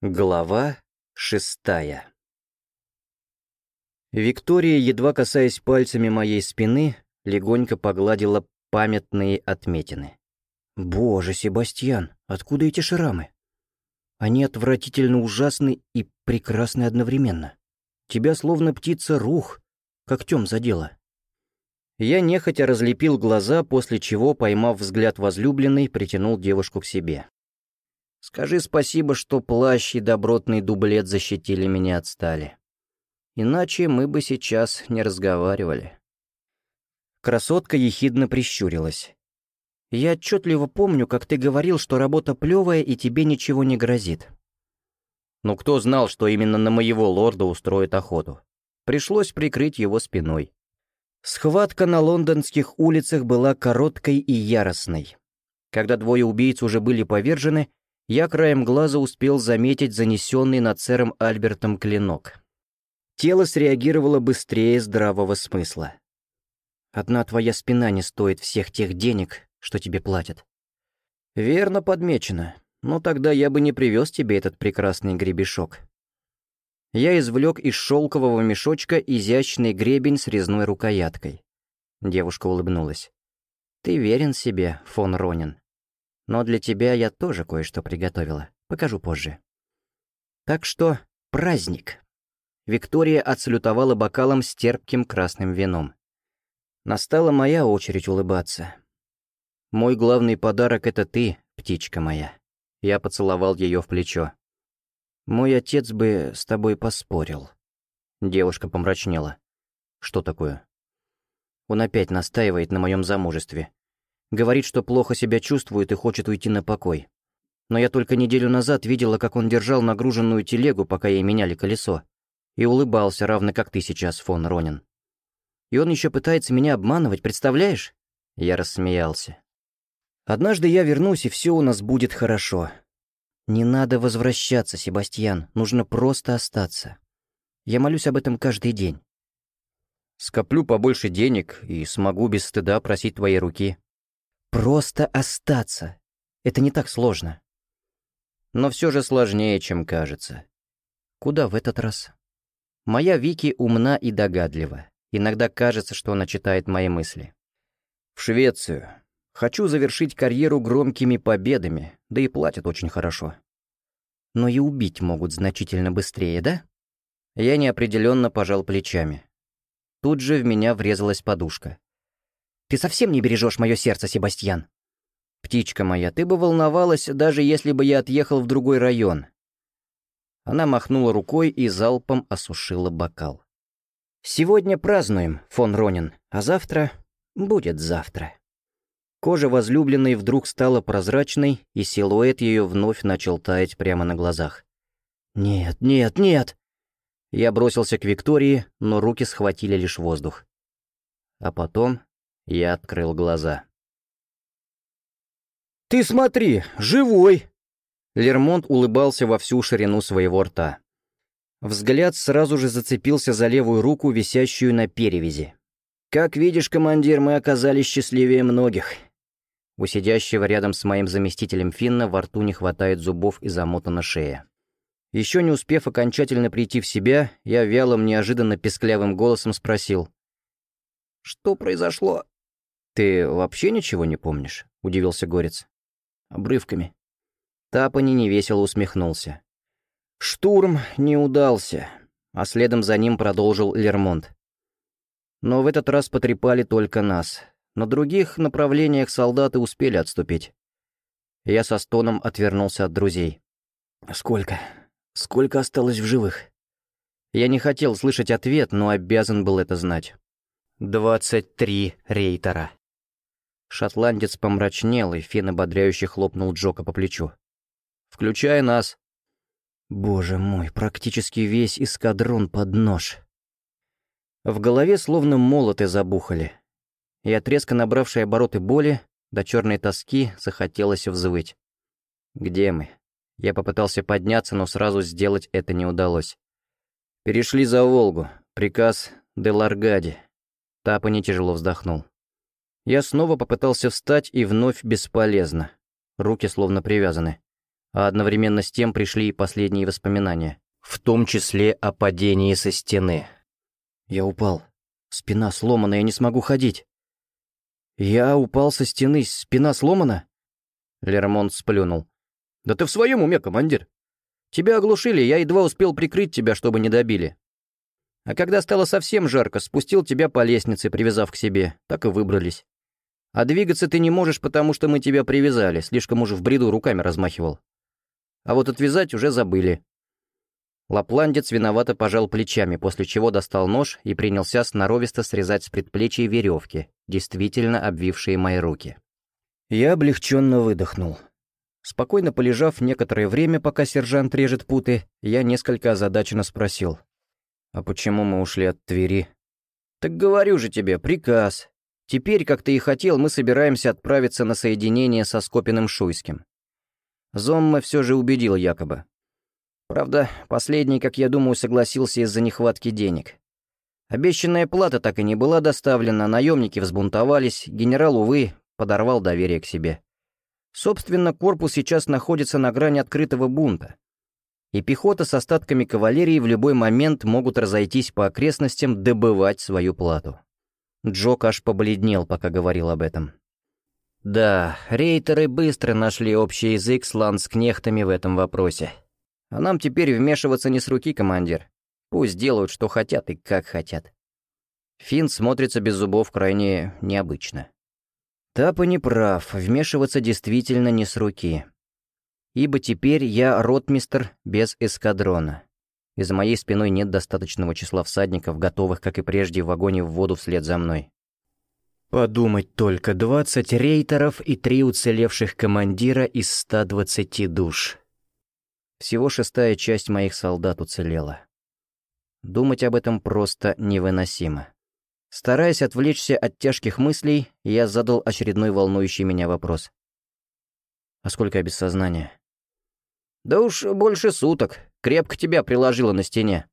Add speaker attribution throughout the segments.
Speaker 1: Глава шестая Виктория, едва касаясь пальцами моей спины, легонько погладила памятные отметины. «Боже, Себастьян, откуда эти шрамы? Они отвратительно ужасны и прекрасны одновременно. Тебя словно птица рух, когтем задела». Я нехотя разлепил глаза, после чего, поймав взгляд возлюбленной, притянул девушку к себе. Скажи спасибо, что плащ и добротный дублет защитили меня от стали. Иначе мы бы сейчас не разговаривали. Красотка ехидно прищурилась. «Я отчетливо помню, как ты говорил, что работа плевая и тебе ничего не грозит». Ну кто знал, что именно на моего лорда устроит охоту? Пришлось прикрыть его спиной. Схватка на лондонских улицах была короткой и яростной. Когда двое убийц уже были повержены, я краем глаза успел заметить занесенный над сэром Альбертом клинок. Тело среагировало быстрее здравого смысла. «Одна твоя спина не стоит всех тех денег, что тебе платят». «Верно подмечено. Но тогда я бы не привез тебе этот прекрасный гребешок». Я извлек из шелкового мешочка изящный гребень с резной рукояткой. Девушка улыбнулась. «Ты верен себе, фон Ронин. Но для тебя я тоже кое-что приготовила. Покажу позже. Так что праздник. Виктория отсалютовала бокалом с терпким красным вином. Настала моя очередь улыбаться. «Мой главный подарок — это ты, птичка моя». Я поцеловал ее в плечо. «Мой отец бы с тобой поспорил». Девушка помрачнела. «Что такое?» Он опять настаивает на моем замужестве. Говорит, что плохо себя чувствует и хочет уйти на покой. Но я только неделю назад видела, как он держал нагруженную телегу, пока ей меняли колесо. И улыбался, равно как ты сейчас, фон Ронин. И он еще пытается меня обманывать, представляешь? Я рассмеялся. Однажды я вернусь, и все у нас будет хорошо. Не надо возвращаться, Себастьян, нужно просто остаться. Я молюсь об этом каждый день. Скоплю побольше денег и смогу без стыда просить твоей руки. Просто остаться. Это не так сложно. Но все же сложнее, чем кажется. Куда в этот раз? Моя Вики умна и догадлива. Иногда кажется, что она читает мои мысли. В Швецию. Хочу завершить карьеру громкими победами, да и платят очень хорошо. Но и убить могут значительно быстрее, да? Я неопределенно пожал плечами. Тут же в меня врезалась подушка. Ты совсем не бережешь мое сердце, Себастьян. Птичка моя, ты бы волновалась, даже если бы я отъехал в другой район. Она махнула рукой и залпом осушила бокал. Сегодня празднуем, фон Ронин, а завтра будет завтра. Кожа возлюбленной вдруг стала прозрачной, и силуэт ее вновь начал таять прямо на глазах. «Нет, нет, нет!» Я бросился к Виктории, но руки схватили лишь воздух. А потом я открыл глаза. «Ты смотри, живой!» Лермонт улыбался во всю ширину своего рта. Взгляд сразу же зацепился за левую руку, висящую на перевязи. «Как видишь, командир, мы оказались счастливее многих». У сидящего рядом с моим заместителем Финна во рту не хватает зубов и замотана шея. Еще не успев окончательно прийти в себя, я вялым, неожиданно песклявым голосом спросил. «Что произошло?» «Ты вообще ничего не помнишь?» — удивился Горец. «Обрывками». Тапани невесело усмехнулся. «Штурм не удался», а следом за ним продолжил Лермонт. Но в этот раз потрепали только нас. На других направлениях солдаты успели отступить. Я со стоном отвернулся от друзей. «Сколько? Сколько осталось в живых?» Я не хотел слышать ответ, но обязан был это знать. «Двадцать три рейтера». Шотландец помрачнел, и Фин ободряюще хлопнул Джока по плечу. «Включай нас!» Боже мой, практически весь эскадрон под нож. В голове словно молоты забухали. И от резко набравшей обороты боли до черной тоски захотелось взвыть. «Где мы?» Я попытался подняться, но сразу сделать это не удалось. «Перешли за Волгу. Приказ Деларгади». Тапани тяжело вздохнул. Я снова попытался встать и вновь бесполезно. Руки словно привязаны. а одновременно с тем пришли и последние воспоминания, в том числе о падении со стены. Я упал. Спина сломана, я не смогу ходить. Я упал со стены, спина сломана? Лермонт сплюнул. Да ты в своем уме, командир. Тебя оглушили, я едва успел прикрыть тебя, чтобы не добили. А когда стало совсем жарко, спустил тебя по лестнице, привязав к себе. Так и выбрались. А двигаться ты не можешь, потому что мы тебя привязали, слишком уж в бреду руками размахивал. А вот отвязать уже забыли. Лапландец виновато пожал плечами, после чего достал нож и принялся сноровисто срезать с предплечья веревки, действительно обвившие мои руки. Я облегченно выдохнул. Спокойно полежав некоторое время, пока сержант режет путы, я несколько озадаченно спросил. «А почему мы ушли от Твери?» «Так говорю же тебе, приказ. Теперь, как ты и хотел, мы собираемся отправиться на соединение со Скопиным-Шуйским. Зомма все же убедил якобы. Правда, последний, как я думаю, согласился из-за нехватки денег. Обещанная плата так и не была доставлена, наемники взбунтовались, генерал, увы, подорвал доверие к себе. Собственно, корпус сейчас находится на грани открытого бунта. И пехота с остатками кавалерии в любой момент могут разойтись по окрестностям добывать свою плату. Джок аж побледнел, пока говорил об этом. Да, рейтеры быстро нашли общий язык с ланскнехтами в этом вопросе. А нам теперь вмешиваться не с руки, командир. Пусть делают, что хотят и как хотят. Финн смотрится без зубов крайне необычно. Тапа не прав, вмешиваться действительно не с руки. Ибо теперь я ротмистр без эскадрона. И за моей спиной нет достаточного числа всадников, готовых, как и прежде, в вагоне в воду вслед за мной. Подумать только, 20 рейтеров и три уцелевших командира из 120 душ. Всего шестая часть моих солдат уцелела. Думать об этом просто невыносимо. Стараясь отвлечься от тяжких мыслей, я задал очередной волнующий меня вопрос. «А сколько я без сознания?» «Да уж больше суток. Крепко тебя приложило на стене.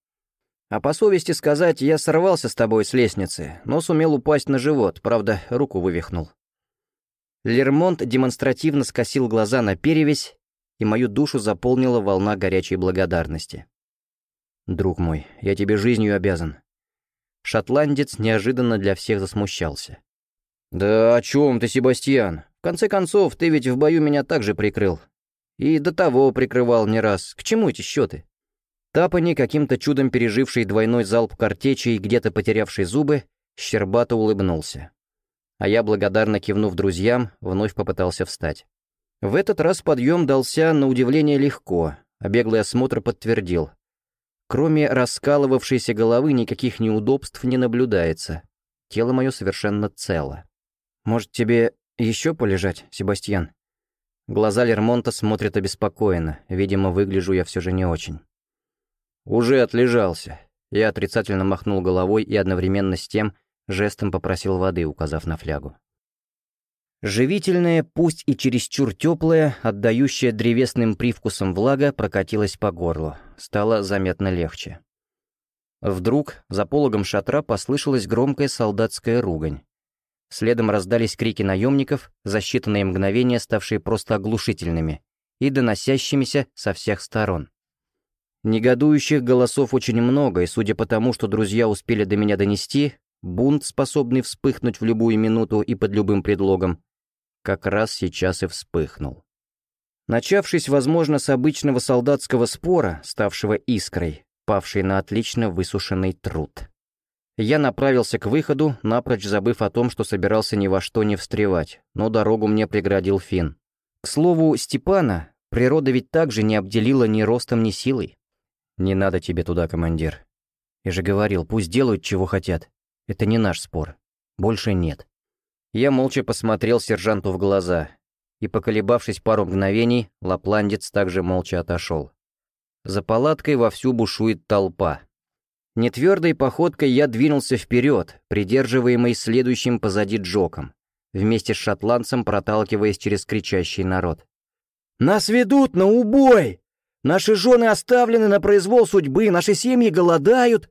Speaker 1: А по совести сказать, я сорвался с тобой с лестницы, но сумел упасть на живот, правда, руку вывихнул». Лермонт демонстративно скосил глаза на перевязь и мою душу заполнила волна горячей благодарности. «Друг мой, я тебе жизнью обязан». Шотландец неожиданно для всех засмущался. «Да о чем ты, Себастьян? В конце концов, ты ведь в бою меня также прикрыл. И до того прикрывал не раз. К чему эти счеты?» Тапани, каким-то чудом переживший двойной залп картечи и где-то потерявший зубы, щербато улыбнулся. А я, благодарно кивнув друзьям, вновь попытался встать. В этот раз подъем дался на удивление легко, а беглый осмотр подтвердил. Кроме раскалывавшейся головы никаких неудобств не наблюдается. Тело мое совершенно цело. Может, тебе еще полежать, Себастьян? Глаза Лермонта смотрят обеспокоенно. Видимо, выгляжу я все же не очень. Уже отлежался. Я отрицательно махнул головой и одновременно с тем жестом попросил воды, указав на флягу. Живительная, пусть и чересчур теплая, отдающая древесным привкусом влага, прокатилась по горлу. Стало заметно легче. Вдруг за пологом шатра послышалась громкая солдатская ругань. Следом раздались крики наемников, за считанные мгновения ставшие просто оглушительными и доносящимися со всех сторон. Негодующих голосов очень много, и судя по тому, что друзья успели до меня донести, бунт, способный вспыхнуть в любую минуту и под любым предлогом, как раз сейчас и вспыхнул. Начавшись, возможно, с обычного солдатского спора, ставшего искрой, павшей на отлично высушенный труд. Я направился к выходу, напрочь забыв о том, что собирался ни во что не встревать, но дорогу мне преградил Фин. К слову, Степана природа ведь также не обделила ни ростом, ни силой. «Не надо тебе туда, командир. Я же говорил, пусть делают, чего хотят. Это не наш спор. Больше нет». Я молча посмотрел сержанту в глаза, и, поколебавшись пару мгновений, лапландец также молча отошел. За палаткой вовсю бушует толпа. Нетвердой походкой я двинулся вперед, придерживаемый следующим позади Джоком, вместе с шотландцем проталкиваясь через кричащий народ. «Нас ведут на убой! Наши жены оставлены на произвол судьбы, наши семьи голодают!»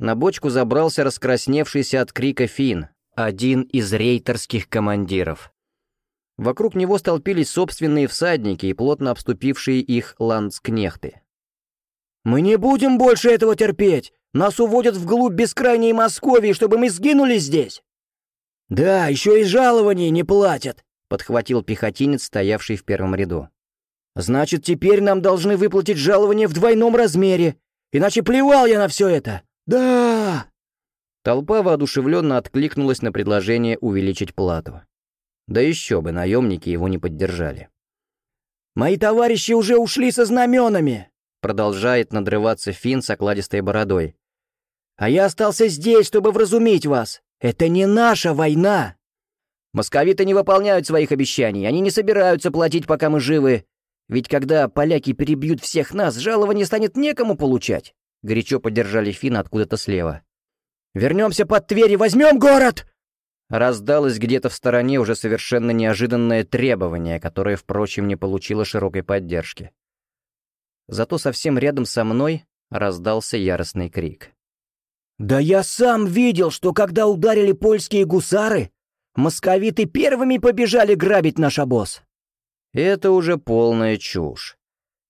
Speaker 1: На бочку забрался раскрасневшийся от крика Фин, один из рейтерских командиров. Вокруг него столпились собственные всадники и плотно обступившие их ландскнехты.
Speaker 2: «Мы не будем больше этого терпеть! Нас уводят вглубь бескрайней Московии, чтобы мы сгинули здесь!» «Да, еще и жалований не платят!» — подхватил пехотинец, стоявший в первом ряду. «Значит, теперь нам должны выплатить жалование в двойном размере, иначе плевал я на все это! Да!»
Speaker 1: Толпа воодушевленно откликнулась на предложение увеличить плату. Да еще бы, наемники его не поддержали.
Speaker 2: «Мои товарищи уже ушли со знаменами!»
Speaker 1: Продолжает надрываться Финн с окладистой бородой.
Speaker 2: «А я остался здесь, чтобы вразумить вас. Это не наша война!»
Speaker 1: «Московиты не выполняют своих обещаний. Они не собираются платить, пока мы живы. Ведь когда поляки перебьют всех нас, жалование станет некому получать!» Горячо поддержали Финн откуда-то слева.
Speaker 2: «Вернемся под Тверь и возьмем город!»
Speaker 1: Раздалось где-то в стороне уже совершенно неожиданное требование, которое, впрочем, не получило широкой поддержки. Зато совсем рядом со мной раздался яростный крик.
Speaker 2: «Да я сам видел, что когда ударили польские гусары, московиты первыми побежали грабить наш обоз!»
Speaker 1: Это уже полная чушь.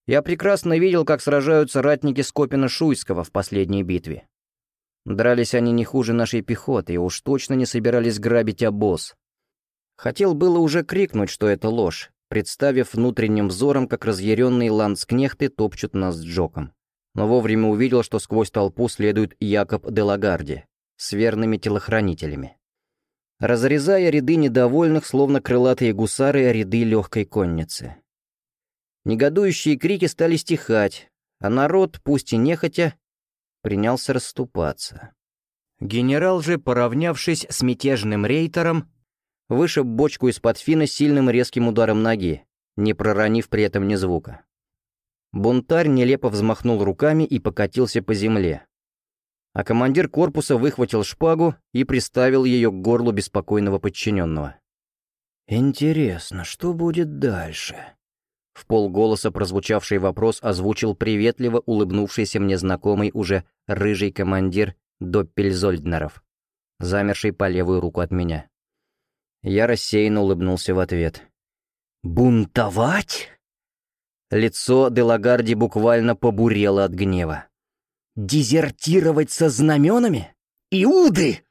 Speaker 1: Я прекрасно видел, как сражаются ратники Скопина-Шуйского в последней битве. Дрались они не хуже нашей пехоты и уж точно не собирались грабить обоз. Хотел было уже крикнуть, что это ложь, представив внутренним взором, как разъяренные ландскнехты топчут нас с Джоком. Но вовремя увидел, что сквозь толпу следует Якоб де Лагарди с верными телохранителями. Разрезая ряды недовольных, словно крылатые гусары, ряды легкой конницы. Негодующие крики стали стихать, а народ, пусть и нехотя, принялся расступаться. Генерал же, поравнявшись с мятежным рейтером, вышиб бочку из-под фина сильным резким ударом ноги, не проронив при этом ни звука. Бунтарь нелепо взмахнул руками и покатился по земле. А командир корпуса выхватил шпагу и приставил ее к горлу беспокойного подчиненного.
Speaker 2: «Интересно, что будет дальше?»
Speaker 1: В полголоса прозвучавший вопрос озвучил приветливо улыбнувшийся мне знакомый уже рыжий командир Доппельзольднеров, замерший по левую руку от меня. Я рассеянно улыбнулся в ответ.
Speaker 2: «Бунтовать?»
Speaker 1: Лицо Делагарди буквально побурело от гнева.
Speaker 2: «Дезертировать со знаменами? Иуды!»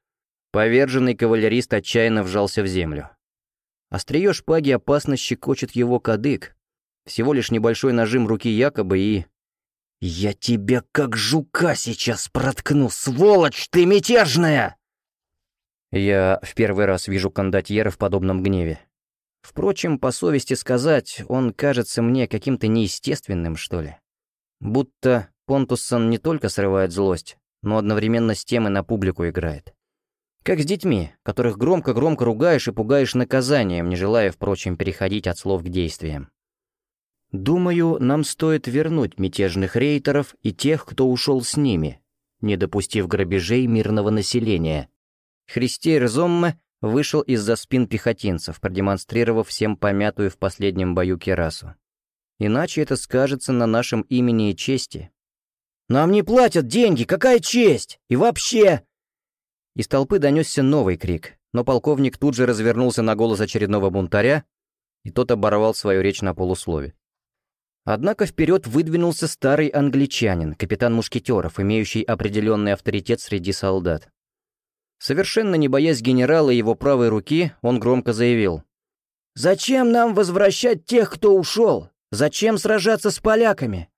Speaker 1: Поверженный кавалерист отчаянно вжался в землю. Острие шпаги опасно щекочет его кадык, всего лишь небольшой нажим руки якобы и...
Speaker 2: «Я тебя как жука сейчас проткну, сволочь ты мятежная!»
Speaker 1: Я в первый раз вижу кондотьера в подобном гневе. Впрочем, по совести сказать, он кажется мне каким-то неестественным, что ли. Будто Понтуссон не только срывает злость, но одновременно с тем и на публику играет. Как с детьми, которых громко-громко ругаешь и пугаешь наказанием, не желая, впрочем, переходить от слов к действиям. Думаю, нам стоит вернуть мятежных рейтеров и тех, кто ушел с ними, не допустив грабежей мирного населения. Христейр Зомме вышел из-за спин пехотинцев, продемонстрировав всем помятую в последнем бою керасу. Иначе это скажется на нашем имени и чести.
Speaker 2: «Нам не платят деньги, какая честь! И вообще...»
Speaker 1: Из толпы донесся новый крик, но полковник тут же развернулся на голос очередного бунтаря, и тот оборвал свою речь на полуслове. Однако вперед выдвинулся старый англичанин, капитан мушкетеров, имеющий определенный авторитет среди солдат. Совершенно не боясь генерала и его правой руки, он громко заявил.
Speaker 2: «Зачем нам возвращать тех, кто ушел? Зачем сражаться с поляками?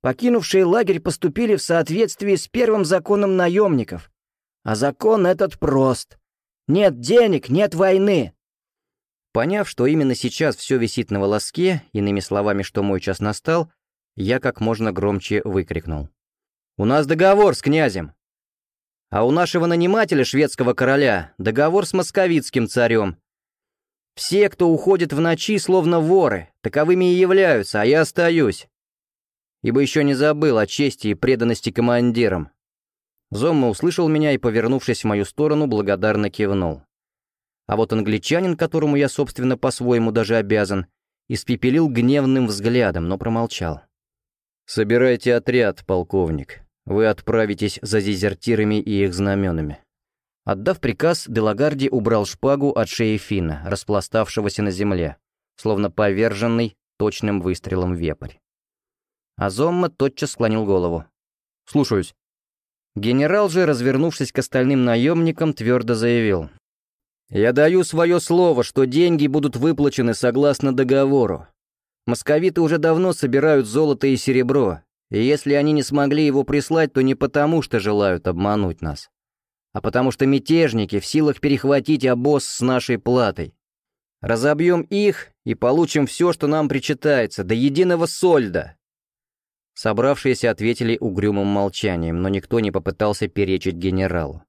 Speaker 2: Покинувшие лагерь поступили в соответствии с первым законом наемников. А закон этот прост. Нет денег, нет войны.
Speaker 1: Поняв, что именно сейчас все висит на волоске, иными словами, что мой час настал, я как можно громче выкрикнул. «У нас договор с князем!» А у нашего нанимателя, шведского короля, договор с московицким царем. Все, кто уходит в ночи, словно воры, таковыми и являются, а я остаюсь. Ибо еще не забыл о чести и преданности командирам. Зомма услышал меня и, повернувшись в мою сторону, благодарно кивнул. А вот англичанин, которому я, собственно, по-своему даже обязан, испепелил гневным взглядом, но промолчал. «Собирайте отряд, полковник. Вы отправитесь за дезертирами и их знаменами. Отдав приказ, Делагарди убрал шпагу от шеи Финна, распластавшегося на земле, словно поверженный точным выстрелом вепрь. Азомма тотчас склонил голову. «Слушаюсь». Генерал же, развернувшись к остальным наемникам, твердо заявил. «Я даю свое слово, что деньги будут выплачены согласно договору. Московиты уже давно собирают золото и серебро, и если они не смогли его прислать, то не потому, что желают обмануть нас, а потому что мятежники в силах перехватить обоз с нашей платой. Разобьем их и получим все, что нам причитается, до единого сольда». Собравшиеся ответили угрюмым молчанием, но никто не попытался перечить генералу.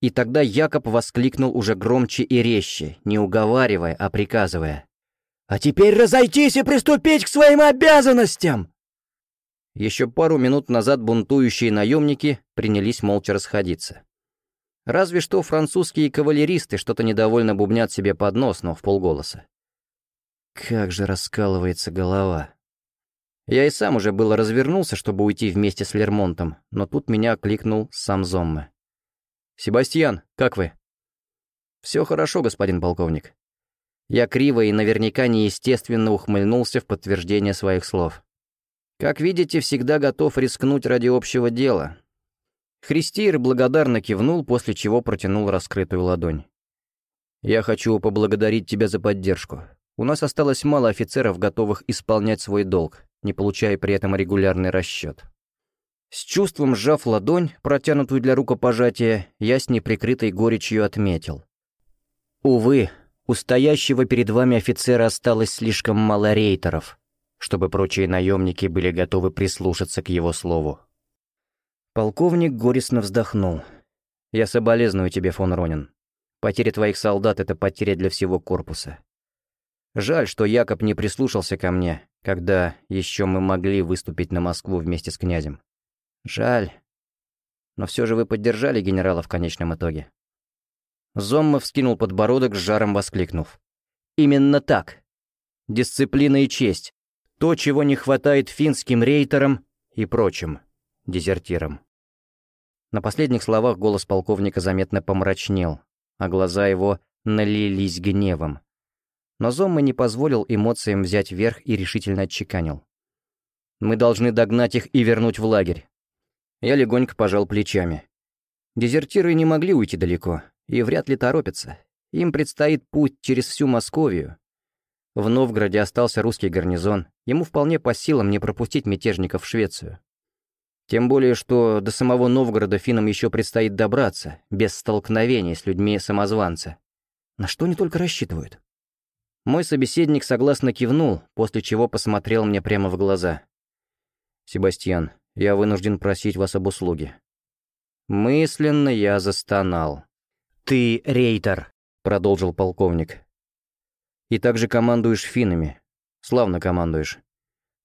Speaker 1: И тогда Якоб воскликнул уже громче и резче, не уговаривая, а приказывая. «А теперь разойтись и приступить к своим обязанностям!» Еще пару минут назад бунтующие наемники принялись молча расходиться. Разве что французские кавалеристы что-то недовольно бубнят себе под нос, но в полголоса. Как же раскалывается голова. Я и сам уже было развернулся, чтобы уйти вместе с Лермонтом, но тут меня окликнул сам Зомме. «Себастьян, как вы?» «Все хорошо, господин полковник». Я криво и наверняка неестественно ухмыльнулся в подтверждение своих слов. «Как видите, всегда готов рискнуть ради общего дела, Христиер благодарно кивнул, после чего протянул раскрытую ладонь. «Я хочу поблагодарить тебя за поддержку. У нас осталось мало офицеров, готовых исполнять свой долг, не получая при этом регулярный расчет». С чувством сжав ладонь, протянутую для рукопожатия, я с неприкрытой горечью отметил. «Увы, у стоящего перед вами офицера осталось слишком мало рейтеров, чтобы прочие наемники были готовы прислушаться к его слову. Полковник горестно вздохнул. «Я соболезную тебе, фон Ронин. Потеря твоих солдат — это потеря для всего корпуса. Жаль, что Якоб не прислушался ко мне, когда еще мы могли выступить на Москву вместе с князем. Жаль. Но все же вы поддержали генерала в конечном итоге». Зомма вскинул подбородок, с жаром воскликнув. «Именно так. Дисциплина и честь. То, чего не хватает финским рейтерам и прочим дезертирам». На последних словах голос полковника заметно помрачнел, а глаза его налились гневом. Но Зомма не позволил эмоциям взять верх и решительно отчеканил. «Мы должны догнать их и вернуть в лагерь». Я легонько пожал плечами. Дезертиры не могли уйти далеко, и вряд ли торопятся. Им предстоит путь через всю Московию. В Новгороде остался русский гарнизон, ему вполне по силам не пропустить мятежников в Швецию. Тем более, что до самого Новгорода финнам еще предстоит добраться, без столкновений с людьми самозванца. На что они только рассчитывают? Мой собеседник согласно кивнул, после чего посмотрел мне прямо в глаза. «Себастьян, я вынужден просить вас об услуге». Мысленно я застонал. «Ты рейтер», — продолжил полковник. «И также командуешь финнами. Славно командуешь.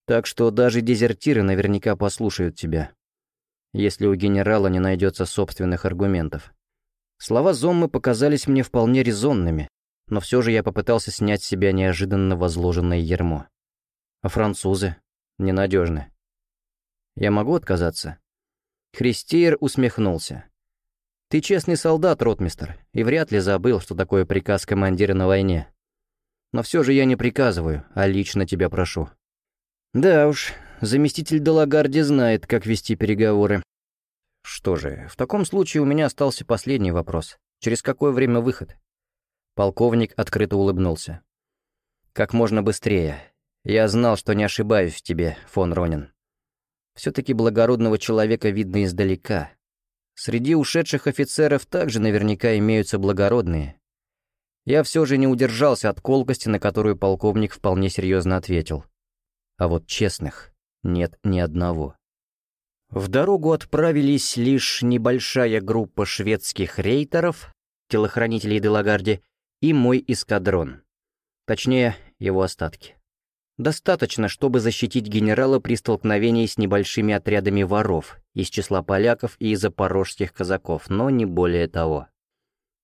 Speaker 1: Так что даже дезертиры наверняка послушают тебя, если у генерала не найдется собственных аргументов. Слова Зоммы показались мне вполне резонными, но все же я попытался снять с себя неожиданно возложенное ермо. А французы ненадежны. Я могу отказаться? Христиер усмехнулся. Ты честный солдат, ротмистер, и вряд ли забыл, что такое приказ командира на войне. Но все же я не приказываю, а лично тебя прошу. Да уж, заместитель Делагарди знает, как вести переговоры. Что же, в таком случае у меня остался последний вопрос. Через какое время выход? Полковник открыто улыбнулся. Как можно быстрее. Я знал, что не ошибаюсь в тебе, фон Ронин. Все-таки благородного человека видно издалека. Среди ушедших офицеров также наверняка имеются благородные. Я все же не удержался от колкости, на которую полковник вполне серьезно ответил а вот честных нет ни одного. В дорогу отправились лишь небольшая группа шведских рейтеров, телохранителей Делагарди, и мой эскадрон. Точнее, его остатки. Достаточно, чтобы защитить генерала при столкновении с небольшими отрядами воров из числа поляков и запорожских казаков, но не более того.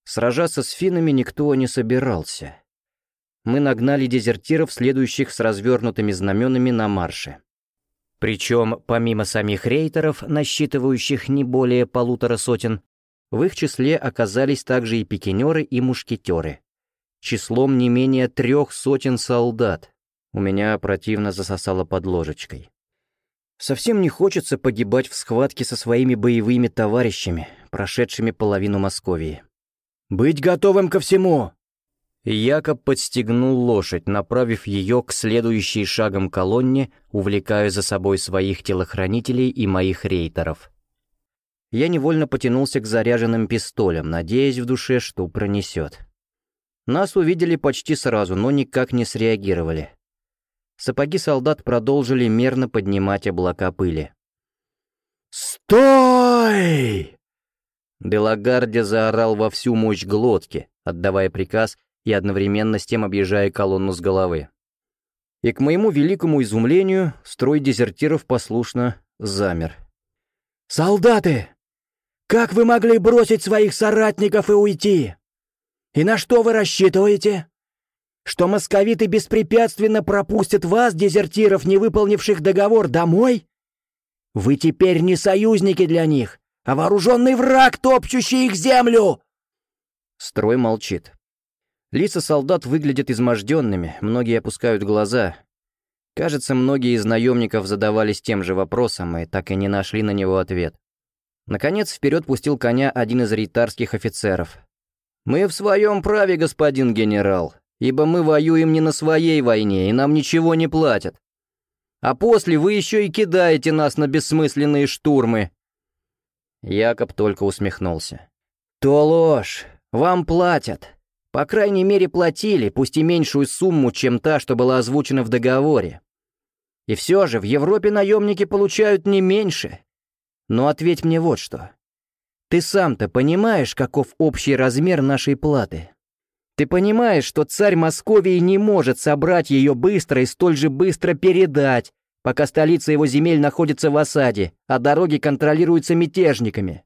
Speaker 1: Сражаться с финнами никто не собирался мы нагнали дезертиров, следующих с развернутыми знаменами на марше. Причем, помимо самих рейтеров, насчитывающих не более полутора сотен, В их числе оказались также и пикинеры, и мушкетеры. Числом не менее трех сотен солдат. У меня противно засосало под ложечкой. Совсем не хочется погибать в схватке со своими боевыми товарищами, прошедшими половину Московии.
Speaker 2: «Быть готовым ко всему!»
Speaker 1: Якоб подстегнул лошадь, направив ее к следующей шагом колонне, увлекая за собой своих телохранителей и моих рейтеров. Я невольно потянулся к заряженным пистолям, надеясь в душе, что пронесет. Нас увидели почти сразу, но никак не среагировали. Сапоги солдат продолжили мерно поднимать облака пыли.
Speaker 2: «Стой!»
Speaker 1: Делагарди заорал во всю мощь глотки, отдавая приказ и одновременно с тем объезжая колонну с головы. И к моему великому изумлению строй дезертиров послушно замер.
Speaker 2: «Солдаты! Как вы могли бросить своих соратников и уйти? И на что вы рассчитываете? Что московиты беспрепятственно пропустят вас, дезертиров, не выполнивших договор, домой? Вы теперь не союзники для них, а вооруженный враг, топчущий их землю!»
Speaker 1: Строй молчит. Лица солдат выглядят изможденными, многие опускают глаза. Кажется, многие из наемников задавались тем же вопросом и так и не нашли на него ответ. Наконец, вперед пустил коня один из рейтарских офицеров. «Мы в своем праве, господин генерал, ибо мы воюем не на своей войне, и нам ничего не платят. А после вы еще и кидаете нас на бессмысленные штурмы». Якоб только усмехнулся.
Speaker 2: «То ложь! Вам платят!» По крайней мере, платили, пусть и меньшую сумму, чем та, что была озвучена в договоре. И все же в Европе наемники получают не меньше. Но ответь мне вот что. Ты сам-то понимаешь, каков общий размер нашей платы? Ты понимаешь, что царь Московии не может собрать ее быстро и столь же быстро передать, пока столица его земель находится в осаде, а дороги контролируются мятежниками.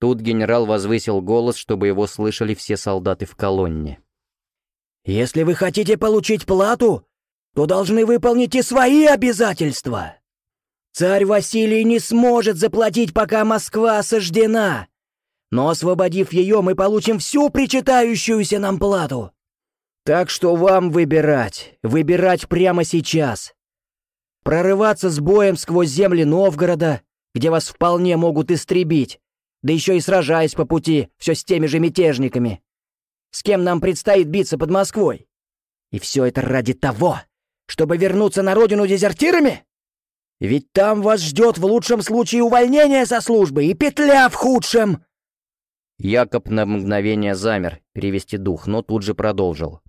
Speaker 1: Тут генерал возвысил голос, чтобы его слышали все солдаты в колонне.
Speaker 2: «Если вы хотите получить плату, то должны выполнить и свои обязательства. Царь Василий не сможет заплатить, пока Москва осаждена, но освободив ее, мы получим всю причитающуюся нам плату. Так что вам выбирать, выбирать прямо сейчас. Прорываться с боем сквозь земли Новгорода, где вас вполне могут истребить, да еще и сражаясь по пути все с теми же мятежниками. С кем нам предстоит биться под Москвой? И все это ради того, чтобы вернуться на родину дезертирами? Ведь там вас ждет в лучшем случае увольнение со службы и петля в худшем!»
Speaker 1: Якоб на мгновение замер, перевести дух, но тут же продолжил.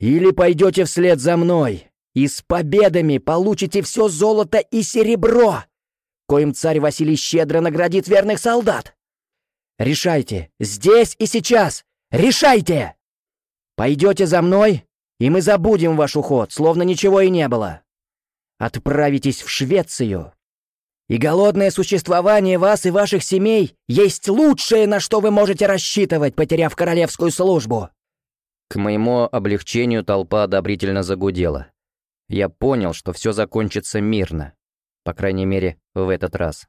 Speaker 2: «Или пойдете вслед за мной, и с победами получите все золото и серебро, коим царь Василий щедро наградит верных солдат. Решайте, здесь и сейчас, решайте! Пойдете за мной, и мы забудем ваш уход, словно ничего и не было. Отправитесь в Швецию. И голодное существование вас и ваших семей есть лучшее, на что вы можете рассчитывать, потеряв королевскую службу.
Speaker 1: К моему облегчению толпа одобрительно загудела. Я понял, что все закончится мирно. По крайней мере, в этот раз.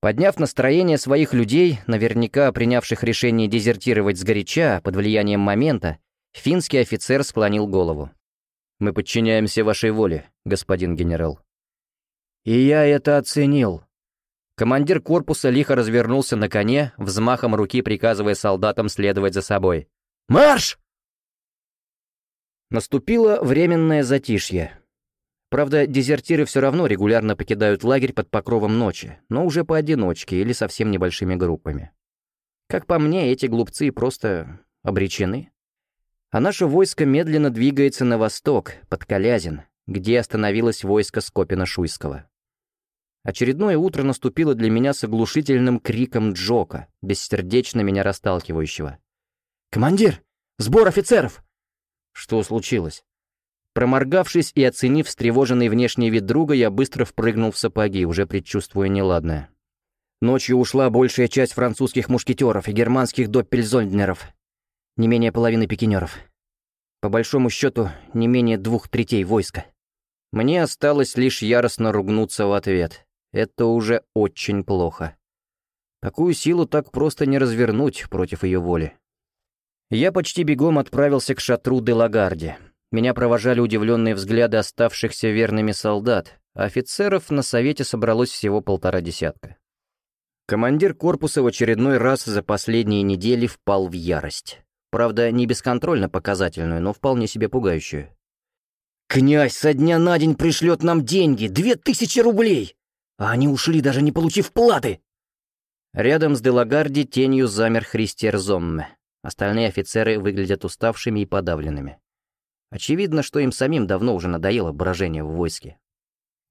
Speaker 1: Подняв настроение своих людей, наверняка принявших решение дезертировать сгоряча под влиянием момента, финский офицер склонил голову. «Мы подчиняемся вашей воле, господин генерал».
Speaker 2: «И я это оценил».
Speaker 1: Командир корпуса лихо развернулся на коне, взмахом руки приказывая солдатам следовать за собой.
Speaker 2: «Марш!»
Speaker 1: Наступило временное затишье. Правда, дезертиры все равно регулярно покидают лагерь под покровом ночи, но уже поодиночке или совсем небольшими группами. Как по мне, эти глупцы просто обречены. А наше войско медленно двигается на восток, под Калязин, где остановилось войско Скопина-Шуйского. Очередное утро наступило для меня с оглушительным криком Джока, бессердечно меня расталкивающего.
Speaker 2: «Командир! Сбор офицеров!»
Speaker 1: Что случилось? Проморгавшись и оценив встревоженный внешний вид друга, я быстро впрыгнул в сапоги, уже предчувствуя неладное. Ночью ушла большая часть французских мушкетеров и германских доппельзольднеров. Не менее половины пикинеров. По большому счету, не менее двух третей войска. Мне осталось лишь яростно ругнуться в ответ. Это уже очень плохо. Такую силу так просто не развернуть против ее воли. Я почти бегом отправился к шатру де Лагарди. Меня провожали удивленные взгляды оставшихся верными солдат, а офицеров на совете собралось всего полтора десятка. Командир корпуса в очередной раз за последние недели впал в ярость. Правда, не бесконтрольно показательную, но вполне себе пугающую.
Speaker 2: «Князь со дня на день пришлет нам деньги, две тысячи рублей! А они ушли, даже не получив платы!»
Speaker 1: Рядом с Делагарди тенью замер Христер Зомме. Остальные офицеры выглядят уставшими и подавленными. Очевидно, что им самим давно уже надоело брожение в войске.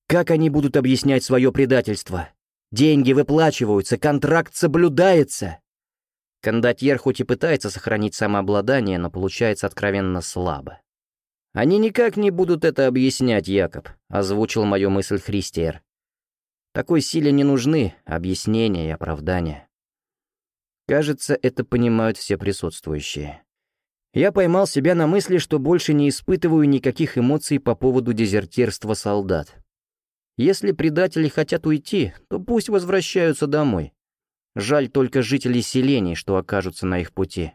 Speaker 2: «Как они будут объяснять свое предательство? Деньги выплачиваются, контракт соблюдается!»
Speaker 1: Кондотьер хоть и пытается сохранить самообладание, но получается откровенно слабо. «Они никак не будут это объяснять, Якоб», — озвучил мою мысль Христиер. «Такой силе не нужны объяснения и оправдания». Кажется, это понимают все присутствующие. Я поймал себя на мысли, что больше не испытываю никаких эмоций по поводу дезертирства солдат. Если предатели хотят уйти, то пусть возвращаются домой. Жаль только жителей селений, что окажутся на их пути.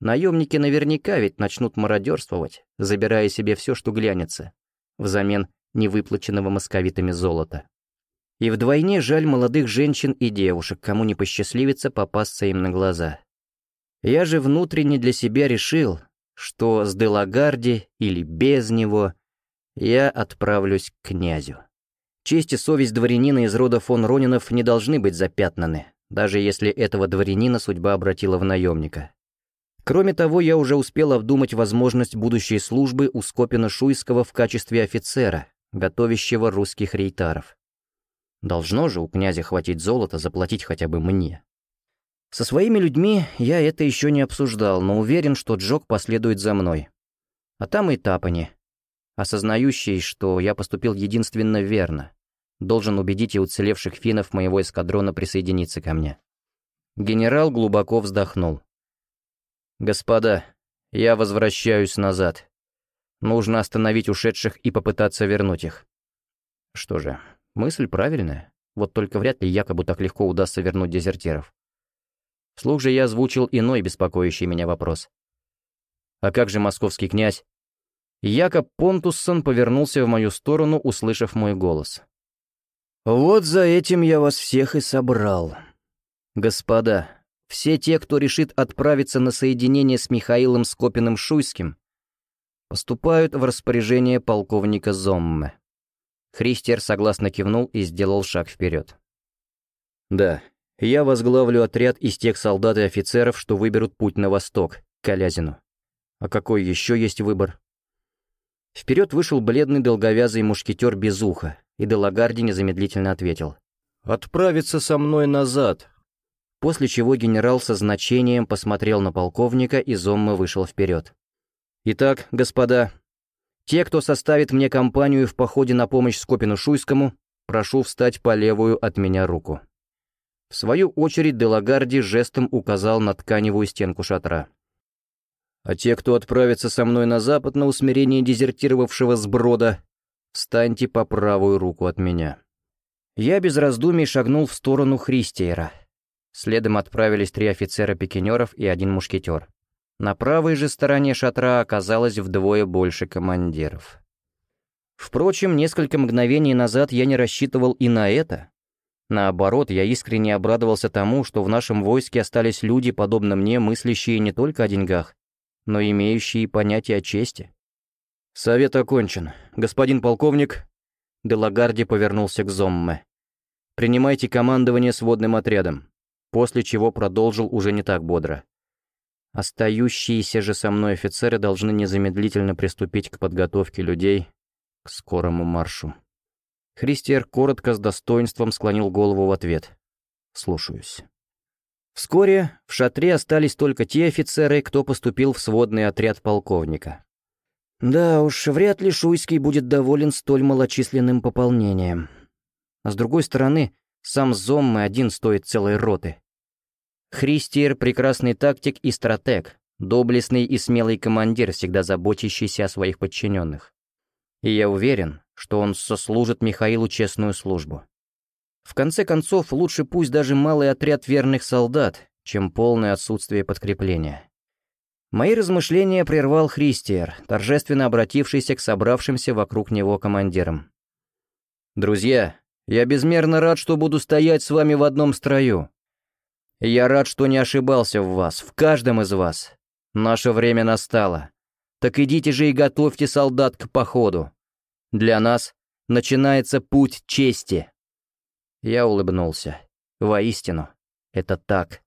Speaker 1: Наемники наверняка ведь начнут мародерствовать, забирая себе все, что глянется, взамен невыплаченного московитами золота. И вдвойне жаль молодых женщин и девушек, кому не посчастливится попасться им на глаза. Я же внутренне для себя решил, что с Делагарди или без него я отправлюсь к князю. Честь и совесть дворянина из рода фон Ронинов не должны быть запятнаны, даже если этого дворянина судьба обратила в наемника. Кроме того, я уже успел обдумать возможность будущей службы у Скопина-Шуйского в качестве офицера, готовящего русских рейтаров. Должно же у князя хватить золота заплатить хотя бы мне. Со своими людьми я это еще не обсуждал, но уверен, что Джок последует за мной. А там и Тапани, осознающий, что я поступил единственно верно, должен убедить и уцелевших финнов моего эскадрона присоединиться ко мне. Генерал глубоко вздохнул. «Господа, я возвращаюсь назад. Нужно остановить ушедших и попытаться вернуть их». Что же, мысль правильная. Вот только вряд ли якобы так легко удастся вернуть дезертиров. Вслух же я озвучил иной беспокоящий меня вопрос. «А как же московский князь?» Якоб Понтуссон повернулся в мою сторону, услышав мой голос. «Вот за этим я вас всех и собрал. Господа, все те, кто решит отправиться на соединение с Михаилом Скопиным-Шуйским, поступают в распоряжение полковника Зомме». Христер согласно кивнул и сделал шаг вперед. «Да, я возглавлю отряд из тех солдат и офицеров, что выберут путь на восток, к Калязину. А какой еще есть выбор? Вперед вышел бледный долговязый мушкетер без уха, и Делагарди незамедлительно ответил. «Отправиться со мной назад». После чего генерал со значением посмотрел на полковника, и Зомма вышел вперед. «Итак, господа, те, кто составит мне компанию в походе на помощь Скопину-Шуйскому, прошу встать по левую от меня руку». В свою очередь Делагарди жестом указал на тканевую стенку шатра. «А те, кто отправится со мной на запад на усмирение дезертировавшего сброда, встаньте по правую руку от меня». Я без раздумий шагнул в сторону Христиера. Следом отправились три офицера-пикинеров и один мушкетер. На правой же стороне шатра оказалось вдвое больше командиров. Впрочем, несколько мгновений назад я не рассчитывал и на это. Наоборот, я искренне обрадовался тому, что в нашем войске остались люди, подобно мне, мыслящие не только о деньгах, но имеющие понятие о чести. «Совет окончен. Господин полковник...» Делагарди повернулся к Зомме. «Принимайте командование сводным отрядом», после чего продолжил уже не так бодро. Остающиеся же со мной офицеры должны незамедлительно приступить к подготовке людей к скорому маршу. Христиер коротко с достоинством склонил голову в ответ. «Слушаюсь». Вскоре в шатре остались только те офицеры, кто поступил в сводный отряд полковника. Да уж, вряд ли Шуйский будет доволен столь малочисленным пополнением. А с другой стороны, сам Зоммы один стоит целой роты. Христиер — прекрасный тактик и стратег, доблестный и смелый командир, всегда заботящийся о своих подчиненных. И я уверен, что он сослужит Михаилу честную службу. В конце концов, лучше пусть даже малый отряд верных солдат, чем полное отсутствие подкрепления. Мои размышления прервал Христиер, торжественно обратившийся к собравшимся вокруг него командирам. «Друзья, я безмерно рад, что буду стоять с вами в одном строю. Я рад, что не ошибался в вас, в каждом из вас. Наше время настало. Так идите же и готовьте солдат к походу. Для нас начинается путь чести». Я улыбнулся. Воистину, это так.